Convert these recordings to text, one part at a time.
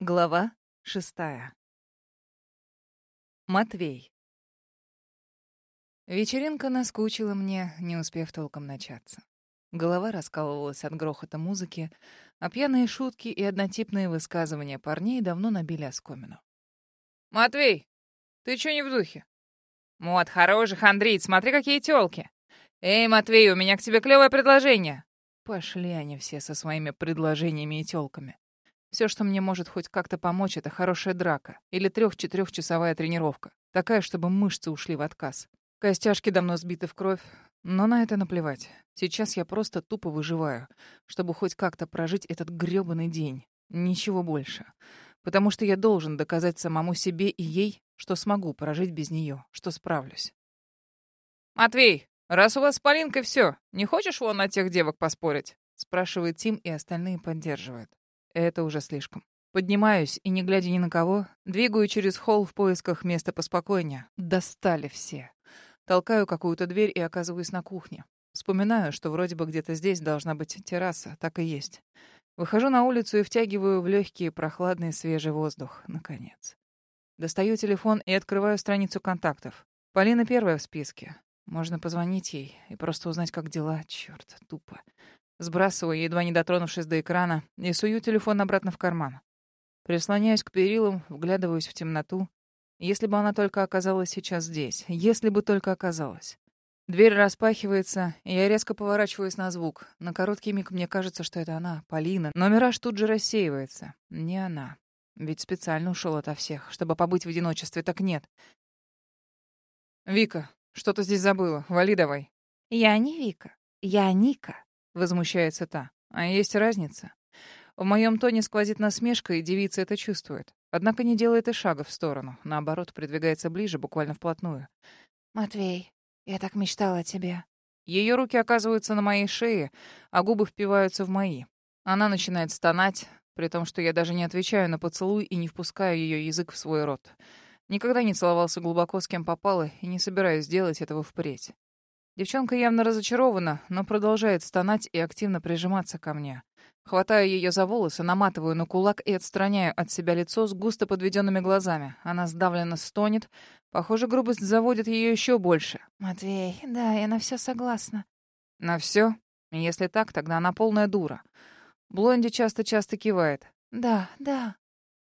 Глава шестая. Матвей. Вечеринка наскучила мне, не успев толком начаться. Голова раскалывалась от грохота музыки, а пьяные шутки и однотипные высказывания парней давно набили оскомину. «Матвей, ты чё не в духе?» «Вот, хороший хандрить, смотри, какие тёлки!» «Эй, Матвей, у меня к тебе клёвое предложение!» Пошли они все со своими предложениями и тёлками. Все, что мне может хоть как-то помочь, это хорошая драка или трех-четырехчасовая тренировка. Такая, чтобы мышцы ушли в отказ. Костяшки давно сбиты в кровь, но на это наплевать. Сейчас я просто тупо выживаю, чтобы хоть как-то прожить этот грёбаный день. Ничего больше. Потому что я должен доказать самому себе и ей, что смогу прожить без нее, что справлюсь. «Матвей, раз у вас с Полинкой все, не хочешь вон на тех девок поспорить?» спрашивает Тим, и остальные поддерживают. Это уже слишком. Поднимаюсь и, не глядя ни на кого, двигаю через холл в поисках места поспокойнее. Достали все. Толкаю какую-то дверь и оказываюсь на кухне. Вспоминаю, что вроде бы где-то здесь должна быть терраса, так и есть. Выхожу на улицу и втягиваю в легкий, прохладный, свежий воздух. Наконец. Достаю телефон и открываю страницу контактов. Полина первая в списке. Можно позвонить ей и просто узнать, как дела. Чёрт, тупо. Сбрасываю, едва не дотронувшись до экрана, и сую телефон обратно в карман. Прислоняюсь к перилам, вглядываюсь в темноту. Если бы она только оказалась сейчас здесь. Если бы только оказалась. Дверь распахивается, и я резко поворачиваюсь на звук. На короткий миг мне кажется, что это она, Полина. Но мираж тут же рассеивается. Не она. Ведь специально ушел ото всех, чтобы побыть в одиночестве. Так нет. «Вика, что ты здесь забыла? Вали давай». «Я не Вика. Я Ника» возмущается та. А есть разница. В моем тоне сквозит насмешка, и девица это чувствует. Однако не делает и шага в сторону. Наоборот, придвигается ближе, буквально вплотную. «Матвей, я так мечтала о тебе». Ее руки оказываются на моей шее, а губы впиваются в мои. Она начинает стонать, при том, что я даже не отвечаю на поцелуй и не впускаю ее язык в свой рот. Никогда не целовался глубоко с кем попало и не собираюсь делать этого впредь. Девчонка явно разочарована, но продолжает стонать и активно прижиматься ко мне. Хватаю ее за волосы, наматываю на кулак и отстраняю от себя лицо с густо подведенными глазами. Она сдавленно стонет. Похоже, грубость заводит ее еще больше. «Матвей, да, я на все согласна». «На все? Если так, тогда она полная дура». Блонди часто-часто кивает. «Да, да».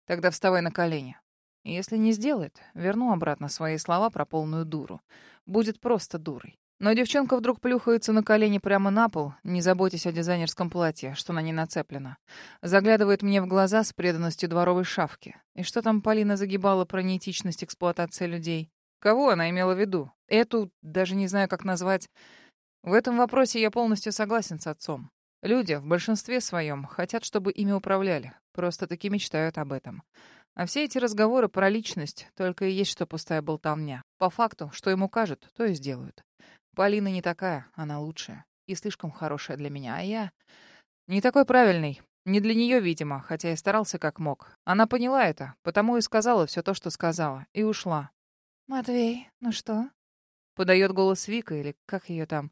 «Тогда вставай на колени». Если не сделает, верну обратно свои слова про полную дуру. Будет просто дурой. Но девчонка вдруг плюхается на колени прямо на пол, не заботясь о дизайнерском платье, что на ней нацеплено. Заглядывает мне в глаза с преданностью дворовой шавки. И что там Полина загибала про неэтичность эксплуатации людей? Кого она имела в виду? Эту, даже не знаю, как назвать. В этом вопросе я полностью согласен с отцом. Люди в большинстве своем хотят, чтобы ими управляли. Просто-таки мечтают об этом. А все эти разговоры про личность только и есть что пустая болтовня. По факту, что ему кажут, то и сделают. Полина не такая, она лучшая. И слишком хорошая для меня. А я... Не такой правильный. Не для нее, видимо, хотя и старался как мог. Она поняла это, потому и сказала все то, что сказала. И ушла. «Матвей, ну что?» Подает голос Вика, или как ее там.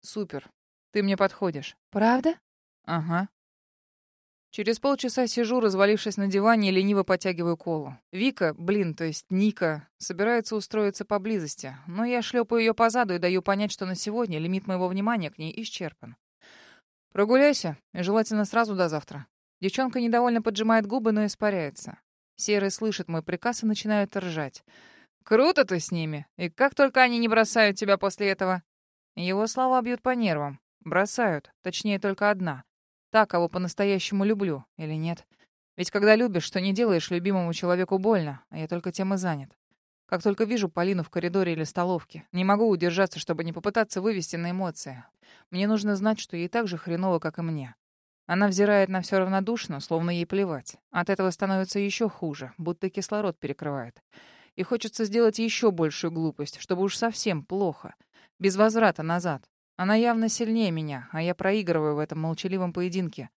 «Супер. Ты мне подходишь». «Правда?» «Ага. Через полчаса сижу, развалившись на диване, и лениво потягиваю колу. Вика, блин, то есть Ника, собирается устроиться поблизости, но я шлепаю ее по заду и даю понять, что на сегодня лимит моего внимания к ней исчерпан. Прогуляйся, и желательно сразу до завтра. Девчонка недовольно поджимает губы, но испаряется. Серый слышит мой приказ и начинает ржать. «Круто ты с ними! И как только они не бросают тебя после этого!» Его слова бьют по нервам. Бросают, точнее, только одна — Та, кого по-настоящему люблю, или нет? Ведь когда любишь, что не делаешь любимому человеку больно, а я только тем и занят. Как только вижу Полину в коридоре или столовке, не могу удержаться, чтобы не попытаться вывести на эмоции. Мне нужно знать, что ей так же хреново, как и мне. Она взирает на все равнодушно, словно ей плевать. От этого становится еще хуже, будто кислород перекрывает. И хочется сделать еще большую глупость, чтобы уж совсем плохо. Без возврата назад. Она явно сильнее меня, а я проигрываю в этом молчаливом поединке.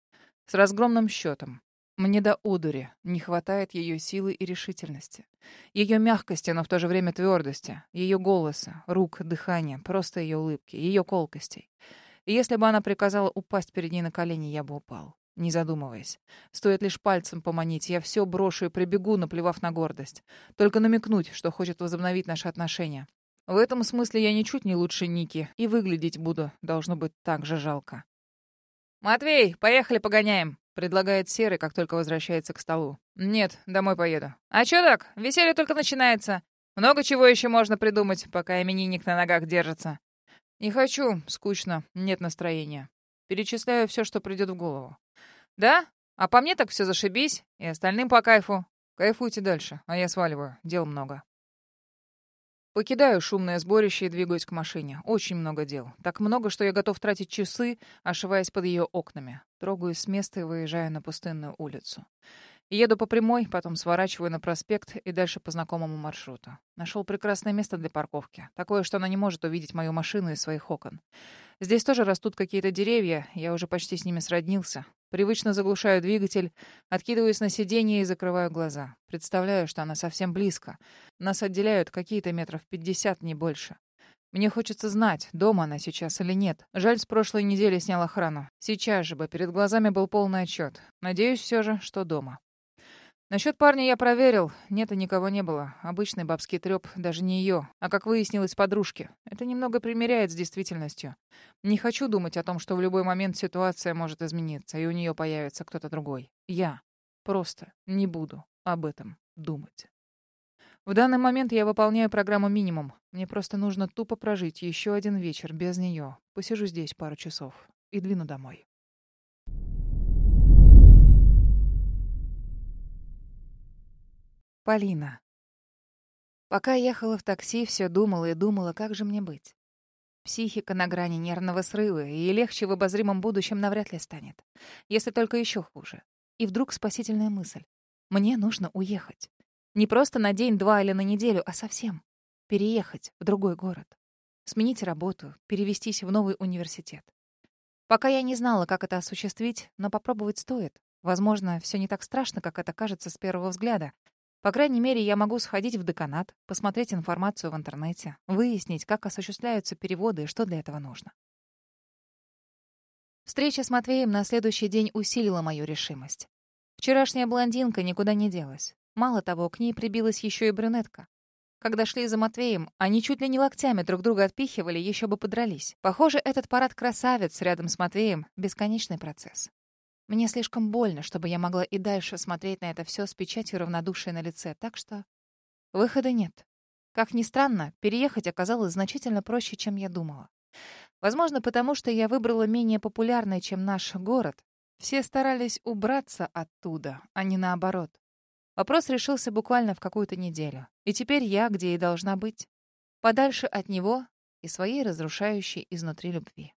С разгромным счетом. Мне до удури не хватает ее силы и решительности. Ее мягкости, но в то же время твердости. Ее голоса, рук, дыхания, просто ее улыбки, ее колкостей. И если бы она приказала упасть перед ней на колени, я бы упал. не задумываясь. Стоит лишь пальцем поманить, я все брошу и прибегу, наплевав на гордость. Только намекнуть, что хочет возобновить наши отношения. В этом смысле я ничуть не лучше Ники, и выглядеть буду, должно быть, так же жалко. «Матвей, поехали погоняем!» — предлагает Серый, как только возвращается к столу. «Нет, домой поеду». «А чё так? Веселье только начинается. Много чего еще можно придумать, пока именинник на ногах держится». «Не хочу, скучно, нет настроения. Перечисляю все, что придет в голову». «Да? А по мне так все зашибись, и остальным по кайфу. Кайфуйте дальше, а я сваливаю, дел много». Покидаю шумное сборище и двигаюсь к машине. Очень много дел. Так много, что я готов тратить часы, ошиваясь под ее окнами. Трогаюсь с места и выезжаю на пустынную улицу. Еду по прямой, потом сворачиваю на проспект и дальше по знакомому маршруту. Нашел прекрасное место для парковки. Такое, что она не может увидеть мою машину из своих окон. Здесь тоже растут какие-то деревья, я уже почти с ними сроднился. Привычно заглушаю двигатель, откидываюсь на сиденье и закрываю глаза. Представляю, что она совсем близко. Нас отделяют какие-то метров пятьдесят, не больше. Мне хочется знать, дома она сейчас или нет. Жаль, с прошлой недели снял охрану. Сейчас же бы перед глазами был полный отчет. Надеюсь все же, что дома. Насчет парня я проверил. Нет и никого не было. Обычный бабский трёп, даже не ее, а, как выяснилось, подружки. Это немного примеряет с действительностью. Не хочу думать о том, что в любой момент ситуация может измениться, и у нее появится кто-то другой. Я просто не буду об этом думать. В данный момент я выполняю программу минимум. Мне просто нужно тупо прожить еще один вечер без нее. Посижу здесь пару часов и двину домой. Полина. Пока ехала в такси, все думала и думала, как же мне быть. Психика на грани нервного срыва, и легче в обозримом будущем навряд ли станет. Если только еще хуже. И вдруг спасительная мысль. Мне нужно уехать. Не просто на день-два или на неделю, а совсем. Переехать в другой город. Сменить работу, перевестись в новый университет. Пока я не знала, как это осуществить, но попробовать стоит. Возможно, все не так страшно, как это кажется с первого взгляда. По крайней мере, я могу сходить в деканат, посмотреть информацию в интернете, выяснить, как осуществляются переводы и что для этого нужно. Встреча с Матвеем на следующий день усилила мою решимость. Вчерашняя блондинка никуда не делась. Мало того, к ней прибилась еще и брюнетка. Когда шли за Матвеем, они чуть ли не локтями друг друга отпихивали, еще бы подрались. Похоже, этот парад красавец рядом с Матвеем — бесконечный процесс. Мне слишком больно, чтобы я могла и дальше смотреть на это все с печатью равнодушия на лице, так что выхода нет. Как ни странно, переехать оказалось значительно проще, чем я думала. Возможно, потому что я выбрала менее популярный, чем наш город. Все старались убраться оттуда, а не наоборот. Вопрос решился буквально в какую-то неделю. И теперь я где и должна быть. Подальше от него и своей разрушающей изнутри любви.